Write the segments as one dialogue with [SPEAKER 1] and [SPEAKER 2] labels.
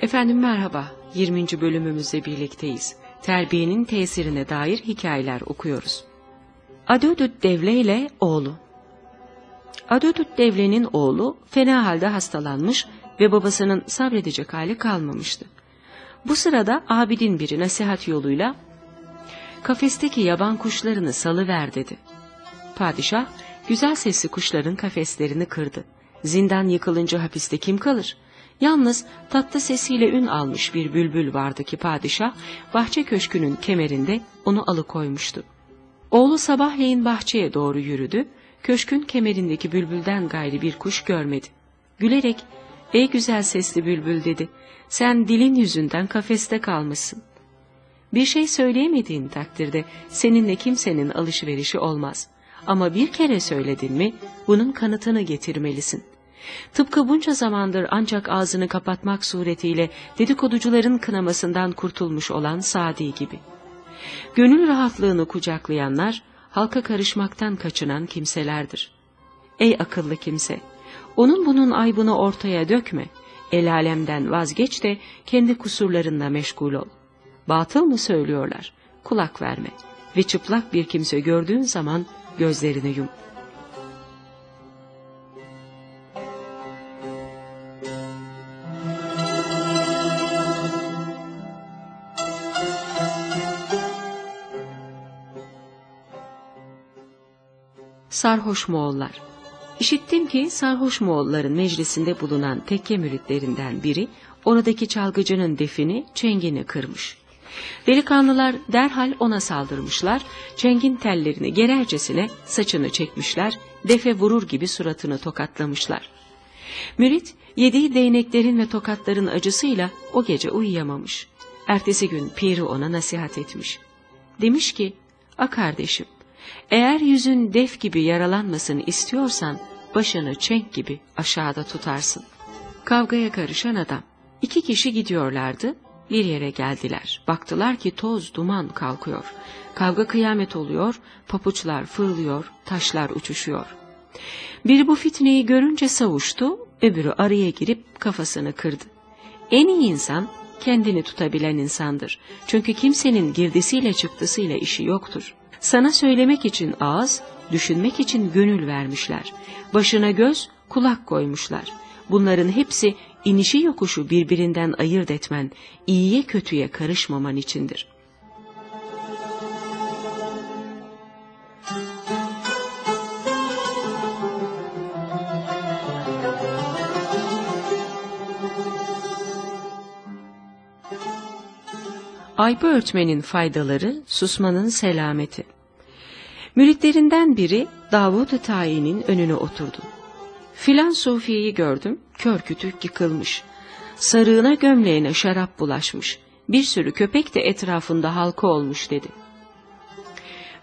[SPEAKER 1] Efendim merhaba, 20. bölümümüzde birlikteyiz. Terbiyenin tesirine dair hikayeler okuyoruz. Adödüt Devle ile oğlu Adödüt Devle'nin oğlu fena halde hastalanmış ve babasının sabredecek hali kalmamıştı. Bu sırada abidin biri nasihat yoluyla kafesteki yaban kuşlarını salıver dedi. Padişah güzel sesli kuşların kafeslerini kırdı. Zindan yıkılınca hapiste kim kalır? Yalnız tatlı sesiyle ün almış bir bülbül vardı ki padişah bahçe köşkünün kemerinde onu alıkoymuştu. Oğlu sabahleyin bahçeye doğru yürüdü, köşkün kemerindeki bülbülden gayri bir kuş görmedi. Gülerek, ''Ey güzel sesli bülbül'' dedi, ''sen dilin yüzünden kafeste kalmışsın. Bir şey söyleyemediğin takdirde seninle kimsenin alışverişi olmaz. Ama bir kere söyledin mi bunun kanıtını getirmelisin.'' Tıpkı bunca zamandır ancak ağzını kapatmak suretiyle dedikoducuların kınamasından kurtulmuş olan Sadi gibi. Gönül rahatlığını kucaklayanlar, halka karışmaktan kaçınan kimselerdir. Ey akıllı kimse! Onun bunun aybını ortaya dökme. El alemden vazgeç de kendi kusurlarınla meşgul ol. Batıl mı söylüyorlar? Kulak verme. Ve çıplak bir kimse gördüğün zaman gözlerini yum. Sarhoş Moğollar İşittim ki sarhoş Moğolların meclisinde bulunan tekke müritlerinden biri oradaki çalgıcının defini, çengini kırmış. Delikanlılar derhal ona saldırmışlar, çengin tellerini gerercesine saçını çekmişler, defe vurur gibi suratını tokatlamışlar. Mürit yediği değneklerin ve tokatların acısıyla o gece uyuyamamış. Ertesi gün piri ona nasihat etmiş. Demiş ki, a kardeşim, eğer yüzün def gibi yaralanmasını istiyorsan başını çenk gibi aşağıda tutarsın. Kavgaya karışan adam. İki kişi gidiyorlardı. Bir yere geldiler. Baktılar ki toz duman kalkıyor. Kavga kıyamet oluyor, papuçlar fırlıyor, taşlar uçuşuyor. Biri bu fitneyi görünce savuştu, öbürü araya girip kafasını kırdı. En iyi insan kendini tutabilen insandır. Çünkü kimsenin girdisiyle çıktısıyla işi yoktur. Sana söylemek için ağız, düşünmek için gönül vermişler. Başına göz, kulak koymuşlar. Bunların hepsi inişi yokuşu birbirinden ayırt etmen, iyiye kötüye karışmaman içindir.'' Ayba örtmenin faydaları, susmanın selameti. Müritlerinden biri Davud-ı Tayi'nin önüne oturdu. Filan Sufiye'yi gördüm, kör kütük yıkılmış. Sarığına gömleğine şarap bulaşmış. Bir sürü köpek de etrafında halka olmuş dedi.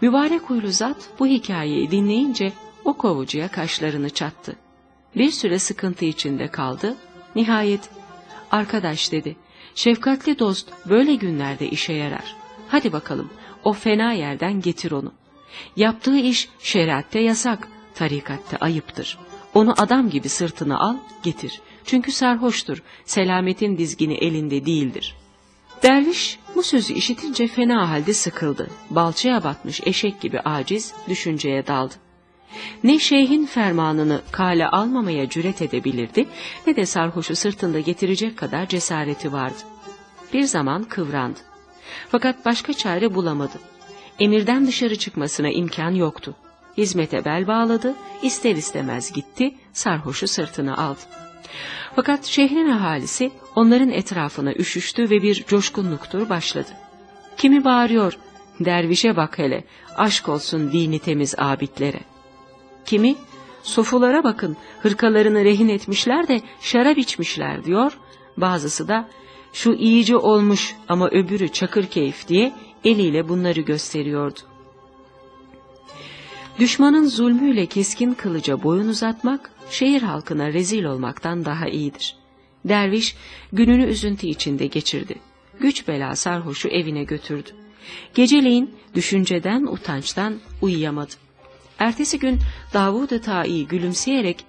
[SPEAKER 1] Mübarek huylu zat bu hikayeyi dinleyince o kovucuya kaşlarını çattı. Bir süre sıkıntı içinde kaldı. Nihayet, arkadaş dedi, Şefkatli dost böyle günlerde işe yarar. Hadi bakalım o fena yerden getir onu. Yaptığı iş şeriatte yasak, tarikatte ayıptır. Onu adam gibi sırtına al, getir. Çünkü sarhoştur, selametin dizgini elinde değildir. Derviş bu sözü işitince fena halde sıkıldı. Balçaya batmış eşek gibi aciz, düşünceye daldı. Ne şeyhin fermanını kale almamaya cüret edebilirdi ne de sarhoşu sırtında getirecek kadar cesareti vardı. Bir zaman kıvrandı. Fakat başka çare bulamadı. Emirden dışarı çıkmasına imkan yoktu. Hizmete bel bağladı, ister istemez gitti, sarhoşu sırtına aldı. Fakat şehrin ahalisi onların etrafına üşüştü ve bir coşkunluktur başladı. Kimi bağırıyor, dervişe bak hele, aşk olsun dini temiz abitlere.'' Kimi sofulara bakın hırkalarını rehin etmişler de şarap içmişler diyor. Bazısı da şu iyice olmuş ama öbürü çakır keyif diye eliyle bunları gösteriyordu. Düşmanın zulmüyle keskin kılıca boyun uzatmak, şehir halkına rezil olmaktan daha iyidir. Derviş gününü üzüntü içinde geçirdi. Güç bela sarhoşu evine götürdü. Geceleyin düşünceden, utançtan uyuyamadı. Ertesi gün Davud-ı Ta'i gülümseyerek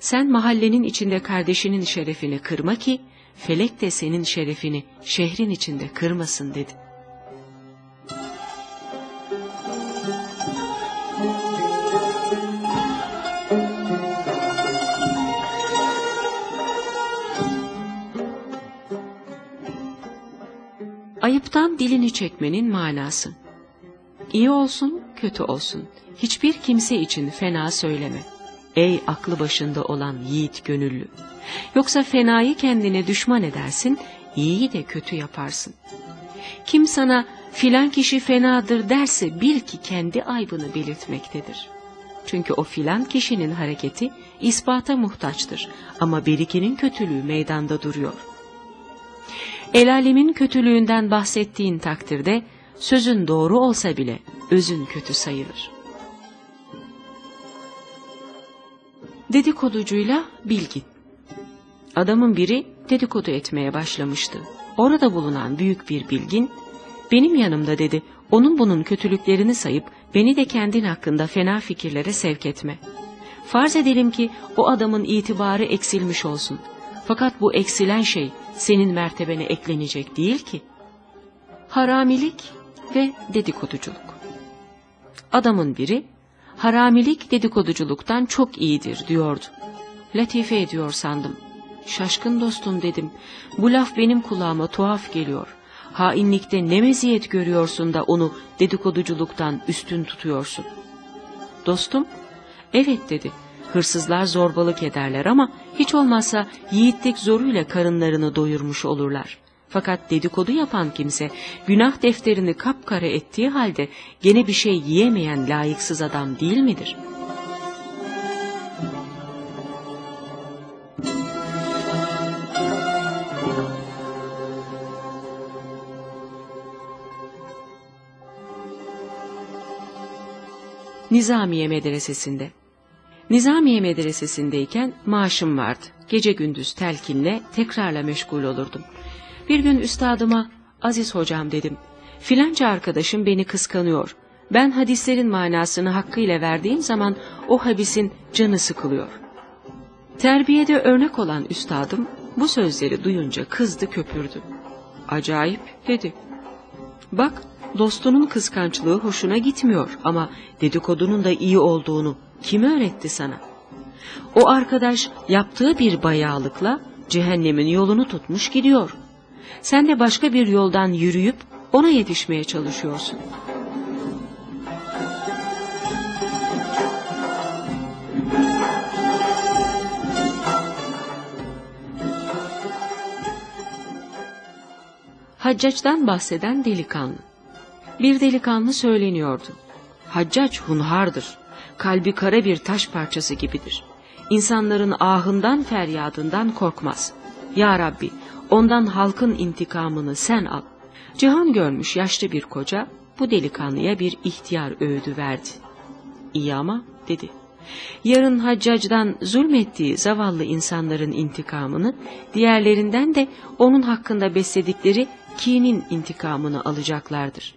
[SPEAKER 1] sen mahallenin içinde kardeşinin şerefini kırma ki felek de senin şerefini şehrin içinde kırmasın dedi. Ayıptan dilini çekmenin manası. İyi olsun, kötü olsun. Hiçbir kimse için fena söyleme. Ey aklı başında olan yiğit gönüllü. Yoksa fenayı kendine düşman edersin, iyiyi de kötü yaparsın. Kim sana filan kişi fenadır derse bil ki kendi aybını belirtmektedir. Çünkü o filan kişinin hareketi ispata muhtaçtır ama berikinin kötülüğü meydanda duruyor. El alemin kötülüğünden bahsettiğin takdirde sözün doğru olsa bile özün kötü sayılır. Dedikoducuyla bilgin. Adamın biri dedikodu etmeye başlamıştı. Orada bulunan büyük bir bilgin, benim yanımda dedi, onun bunun kötülüklerini sayıp beni de kendin hakkında fena fikirlere sevk etme. Farz edelim ki o adamın itibarı eksilmiş olsun. Fakat bu eksilen şey senin mertebene eklenecek değil ki. Haramilik ve dedikoduculuk. Adamın biri, haramilik dedikoduculuktan çok iyidir diyordu. Latife ediyor sandım. Şaşkın dostum dedim. Bu laf benim kulağıma tuhaf geliyor. Hainlikte ne meziyet görüyorsun da onu dedikoduculuktan üstün tutuyorsun. Dostum, evet dedi. Hırsızlar zorbalık ederler ama hiç olmazsa yiğitlik zoruyla karınlarını doyurmuş olurlar. Fakat dedikodu yapan kimse günah defterini kapkara ettiği halde gene bir şey yiyemeyen layıksız adam değil midir? Nizamiye Medresesi'nde Nizamiye Medresesi'ndeyken maaşım vardı. Gece gündüz telkinle, tekrarla meşgul olurdum. Bir gün üstadıma, Aziz hocam dedim, filanca arkadaşım beni kıskanıyor. Ben hadislerin manasını hakkıyla verdiğim zaman o habisin canı sıkılıyor. Terbiyede örnek olan üstadım bu sözleri duyunca kızdı köpürdü. Acayip dedi. Bak dostunun kıskançlığı hoşuna gitmiyor ama dedikodunun da iyi olduğunu kim öğretti sana? O arkadaş yaptığı bir bayağılıkla cehennemin yolunu tutmuş gidiyor. Sen de başka bir yoldan yürüyüp ona yetişmeye çalışıyorsun. Haccac'dan bahseden delikanlı. Bir delikanlı söyleniyordu. Haccac hunhardır. Kalbi kara bir taş parçası gibidir. İnsanların ahından feryadından korkmaz. Ya Rabbi ondan halkın intikamını sen al. Cihan görmüş yaşlı bir koca bu delikanlıya bir ihtiyar öğüdü verdi. İyi ama dedi. Yarın haccacdan zulmettiği zavallı insanların intikamını, diğerlerinden de onun hakkında besledikleri kinin intikamını alacaklardır.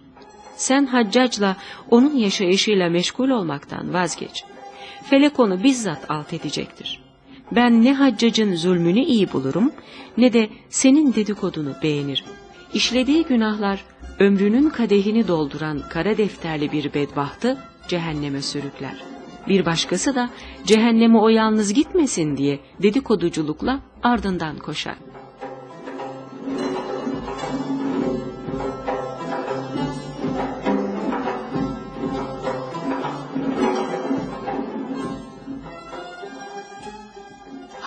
[SPEAKER 1] Sen haccacla onun yaşayışıyla meşgul olmaktan vazgeç. Felek onu bizzat alt edecektir. Ben ne haccacın zulmünü iyi bulurum ne de senin dedikodunu beğenirim. İşlediği günahlar ömrünün kadehini dolduran kara defterli bir bedbahtı cehenneme sürükler. Bir başkası da cehenneme o yalnız gitmesin diye dedikoduculukla ardından koşar.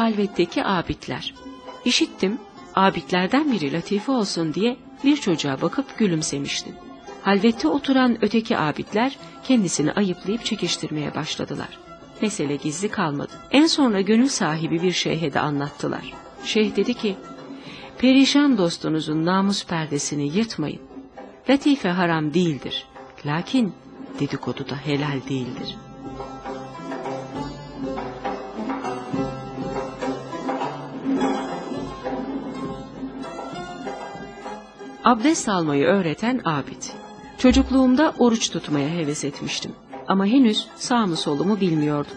[SPEAKER 1] Halvetteki abidler. İşittim, abidlerden biri latife olsun diye bir çocuğa bakıp gülümsemişti. Halvette oturan öteki abidler kendisini ayıplayıp çekiştirmeye başladılar. Mesele gizli kalmadı. En sonra gönül sahibi bir şeyhe de anlattılar. Şeyh dedi ki, perişan dostunuzun namus perdesini yırtmayın. Latife haram değildir. Lakin dedikodu da helal değildir.'' Abdest almayı öğreten abid. Çocukluğumda oruç tutmaya heves etmiştim. Ama henüz sağ mı solu mu bilmiyordum.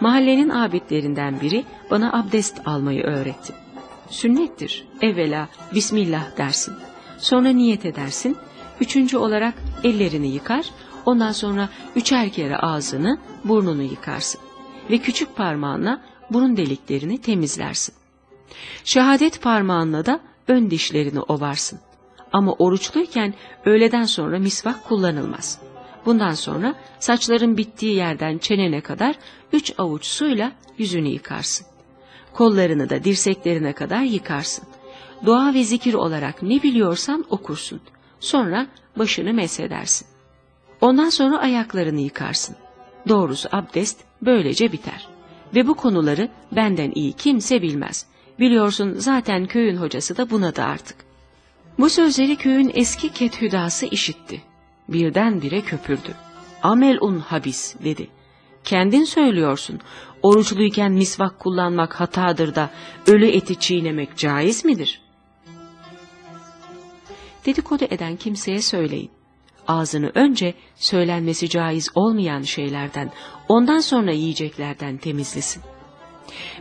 [SPEAKER 1] Mahallenin abidlerinden biri bana abdest almayı öğretti. sünnettir. Evvela Bismillah dersin. Sonra niyet edersin. Üçüncü olarak ellerini yıkar. Ondan sonra üçer kere ağzını, burnunu yıkarsın. Ve küçük parmağınla burun deliklerini temizlersin. Şehadet parmağınla da ön dişlerini ovarsın. Ama oruçluyken öğleden sonra misvak kullanılmaz. Bundan sonra saçların bittiği yerden çenene kadar üç avuç suyla yüzünü yıkarsın. Kollarını da dirseklerine kadar yıkarsın. Dua ve zikir olarak ne biliyorsan okursun. Sonra başını mesedersin. Ondan sonra ayaklarını yıkarsın. Doğrusu abdest böylece biter. Ve bu konuları benden iyi kimse bilmez. Biliyorsun zaten köyün hocası da buna da artık. Bu sözleri köyün eski kethüdası işitti. Birdenbire köpürdü. Amel un habis dedi. Kendin söylüyorsun. Oruçluyken misvak kullanmak hatadır da ölü eti çiğnemek caiz midir? Dedikodu eden kimseye söyleyin. Ağzını önce söylenmesi caiz olmayan şeylerden, ondan sonra yiyeceklerden temizlesin.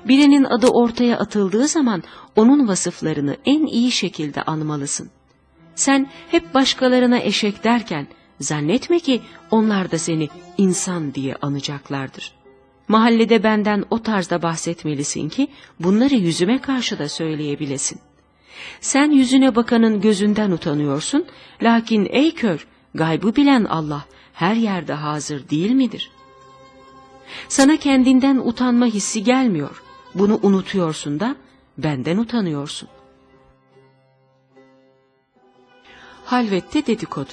[SPEAKER 1] Birinin adı ortaya atıldığı zaman onun vasıflarını en iyi şekilde anmalısın. Sen hep başkalarına eşek derken zannetme ki onlar da seni insan diye anacaklardır. Mahallede benden o tarzda bahsetmelisin ki bunları yüzüme karşı da söyleyebilesin. Sen yüzüne bakanın gözünden utanıyorsun, lakin ey kör, gaybı bilen Allah her yerde hazır değil midir? Sana kendinden utanma hissi gelmiyor. Bunu unutuyorsun da benden utanıyorsun. Halvette dedikodu.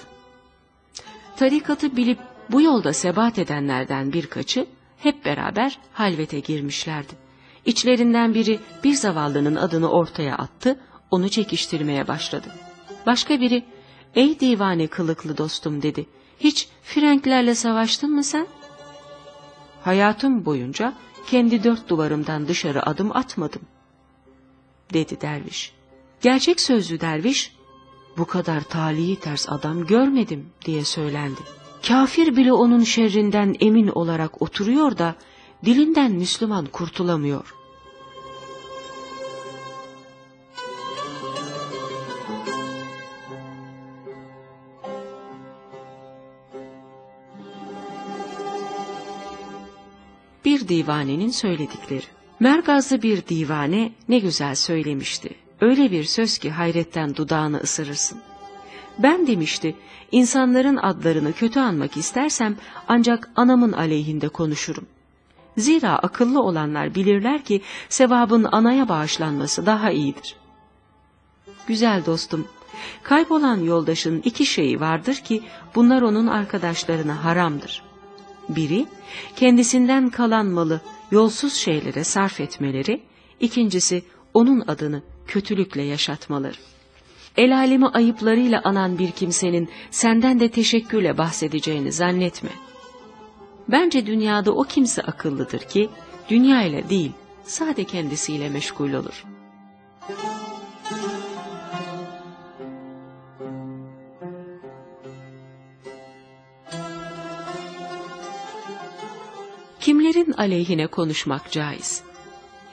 [SPEAKER 1] Tarikatı bilip bu yolda sebat edenlerden birkaçı hep beraber halvete girmişlerdi. İçlerinden biri bir zavallının adını ortaya attı, onu çekiştirmeye başladı. Başka biri, ''Ey divane kılıklı dostum'' dedi. ''Hiç Frenklerle savaştın mı sen?'' Hayatım boyunca kendi dört duvarımdan dışarı adım atmadım, dedi derviş. Gerçek sözlü derviş, bu kadar talihi ters adam görmedim diye söylendi. Kafir bile onun şerrinden emin olarak oturuyor da dilinden Müslüman kurtulamıyor. Bir divanenin söyledikleri. Mergazlı bir divane ne güzel söylemişti. Öyle bir söz ki hayretten dudağını ısırırsın. Ben demişti, insanların adlarını kötü anmak istersem ancak anamın aleyhinde konuşurum. Zira akıllı olanlar bilirler ki sevabın anaya bağışlanması daha iyidir. Güzel dostum, kaybolan yoldaşın iki şeyi vardır ki bunlar onun arkadaşlarına haramdır. Biri, kendisinden kalan malı yolsuz şeylere sarf etmeleri, ikincisi onun adını kötülükle yaşatmaları. El alemi ayıplarıyla anan bir kimsenin senden de teşekkürle bahsedeceğini zannetme. Bence dünyada o kimse akıllıdır ki, dünya ile değil, sade kendisiyle meşgul olur.'' Kimlerin aleyhine konuşmak caiz?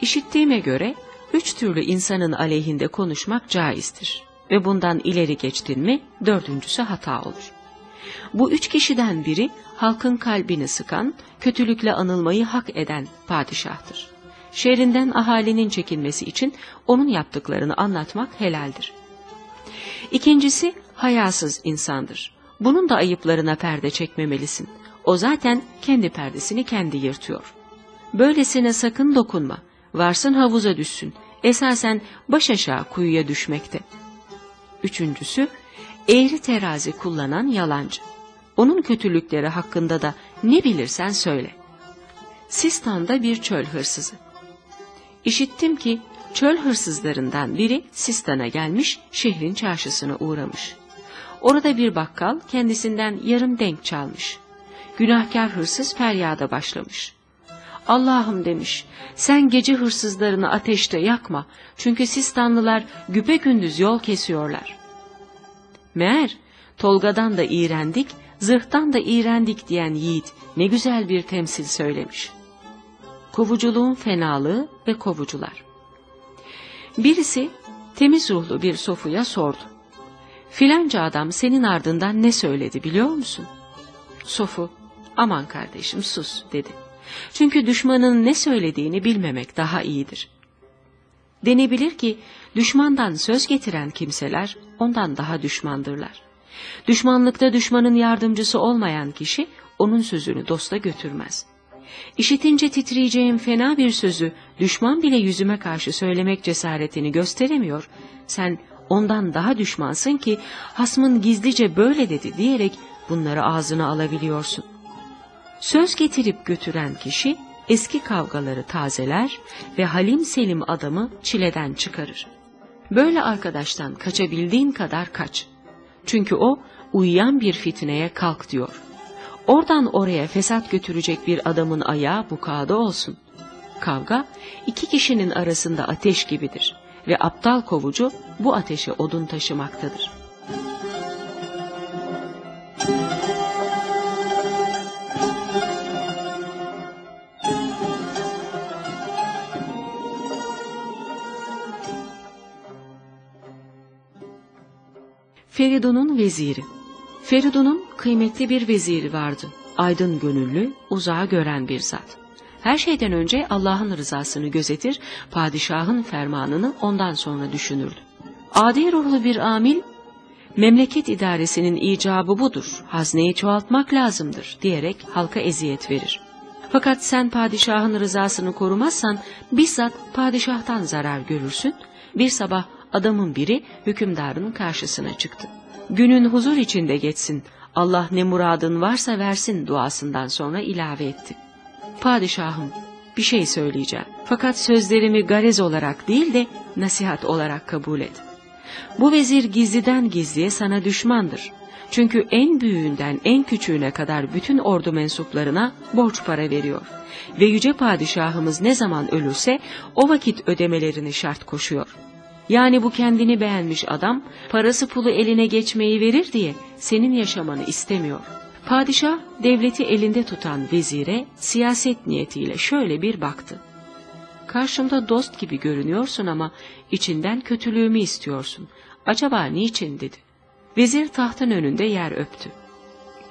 [SPEAKER 1] İşittiğime göre üç türlü insanın aleyhinde konuşmak caizdir. Ve bundan ileri geçtin mi dördüncüsü hata olur. Bu üç kişiden biri halkın kalbini sıkan, kötülükle anılmayı hak eden padişahtır. Şehrinden ahalinin çekinmesi için onun yaptıklarını anlatmak helaldir. İkincisi hayasız insandır. Bunun da ayıplarına perde çekmemelisin. O zaten kendi perdesini kendi yırtıyor. Böylesine sakın dokunma. Varsın havuza düşsün. Esasen baş aşağı kuyuya düşmekte. Üçüncüsü, eğri terazi kullanan yalancı. Onun kötülükleri hakkında da ne bilirsen söyle. Sistan'da bir çöl hırsızı. İşittim ki çöl hırsızlarından biri Sistan'a gelmiş, şehrin çarşısına uğramış. Orada bir bakkal kendisinden yarım denk çalmış günahkar hırsız feryada başlamış. Allah'ım demiş, sen gece hırsızlarını ateşte yakma, çünkü Sistanlılar güpe gündüz yol kesiyorlar. Meğer, Tolga'dan da iğrendik, zırhtan da iğrendik diyen yiğit ne güzel bir temsil söylemiş. Kovuculuğun fenalığı ve kovucular. Birisi temiz ruhlu bir sofuya sordu. Filanca adam senin ardından ne söyledi biliyor musun? Sofu, aman kardeşim sus dedi. Çünkü düşmanın ne söylediğini bilmemek daha iyidir. Denebilir ki düşmandan söz getiren kimseler ondan daha düşmandırlar. Düşmanlıkta düşmanın yardımcısı olmayan kişi onun sözünü dosta götürmez. İşitince titreyeceğim fena bir sözü düşman bile yüzüme karşı söylemek cesaretini gösteremiyor. Sen ondan daha düşmansın ki hasmın gizlice böyle dedi diyerek bunları ağzına alabiliyorsun. Söz getirip götüren kişi eski kavgaları tazeler ve halim selim adamı çileden çıkarır. Böyle arkadaştan kaçabildiğin kadar kaç. Çünkü o uyuyan bir fitneye kalk diyor. Oradan oraya fesat götürecek bir adamın ayağı bukada olsun. Kavga iki kişinin arasında ateş gibidir ve aptal kovucu bu ateşe odun taşımaktadır. Feridun'un veziri Feridun'un kıymetli bir veziri vardı. Aydın gönüllü, uzağa gören bir zat. Her şeyden önce Allah'ın rızasını gözetir, padişahın fermanını ondan sonra düşünürdü. Adi ruhlu bir amil, memleket idaresinin icabı budur, hazneyi çoğaltmak lazımdır diyerek halka eziyet verir. Fakat sen padişahın rızasını korumazsan bizzat padişahtan zarar görürsün. Bir sabah adamın biri hükümdarın karşısına çıktı. Günün huzur içinde geçsin, Allah ne muradın varsa versin duasından sonra ilave etti. Padişahım, bir şey söyleyeceğim. Fakat sözlerimi garez olarak değil de nasihat olarak kabul et. Bu vezir gizliden gizliye sana düşmandır. Çünkü en büyüğünden en küçüğüne kadar bütün ordu mensuplarına borç para veriyor. Ve yüce padişahımız ne zaman ölürse o vakit ödemelerini şart koşuyor. Yani bu kendini beğenmiş adam parası pulu eline geçmeyi verir diye senin yaşamanı istemiyor. Padişah devleti elinde tutan vezire siyaset niyetiyle şöyle bir baktı. Karşımda dost gibi görünüyorsun ama içinden kötülüğümü istiyorsun. Acaba niçin dedi. Vezir tahtın önünde yer öptü.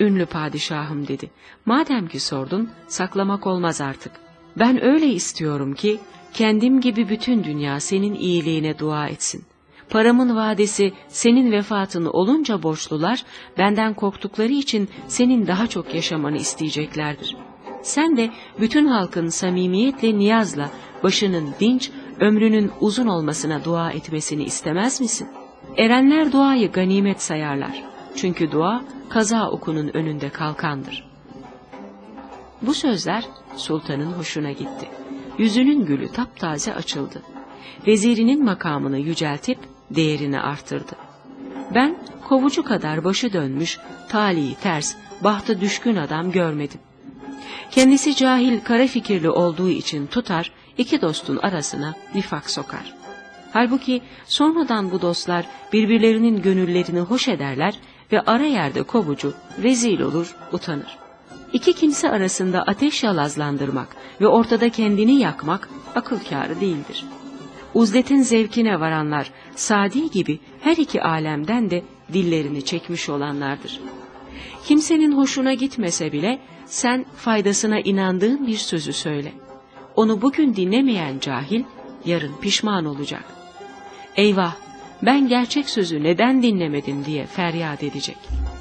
[SPEAKER 1] Ünlü padişahım dedi. Madem ki sordun saklamak olmaz artık. Ben öyle istiyorum ki kendim gibi bütün dünya senin iyiliğine dua etsin. Paramın vadesi senin vefatını olunca borçlular benden korktukları için senin daha çok yaşamanı isteyeceklerdir. Sen de bütün halkın samimiyetle niyazla başının dinç, ömrünün uzun olmasına dua etmesini istemez misin? Erenler duayı ganimet sayarlar. Çünkü dua kaza okunun önünde kalkandır. Bu sözler sultanın hoşuna gitti. Yüzünün gülü taptaze açıldı. Vezirinin makamını yüceltip değerini artırdı. Ben kovucu kadar başı dönmüş, talihi ters, bahtı düşkün adam görmedim. Kendisi cahil kara fikirli olduğu için tutar, iki dostun arasına nifak sokar. Halbuki sonradan bu dostlar birbirlerinin gönüllerini hoş ederler ve ara yerde kovucu rezil olur, utanır. İki kimse arasında ateş yalazlandırmak ve ortada kendini yakmak akıl kârı değildir. Uzletin zevkine varanlar Sadi gibi her iki alemden de dillerini çekmiş olanlardır. Kimsenin hoşuna gitmese bile sen faydasına inandığın bir sözü söyle. Onu bugün dinlemeyen cahil yarın pişman olacak. Eyvah ben gerçek sözü neden dinlemedim diye feryat edecek.''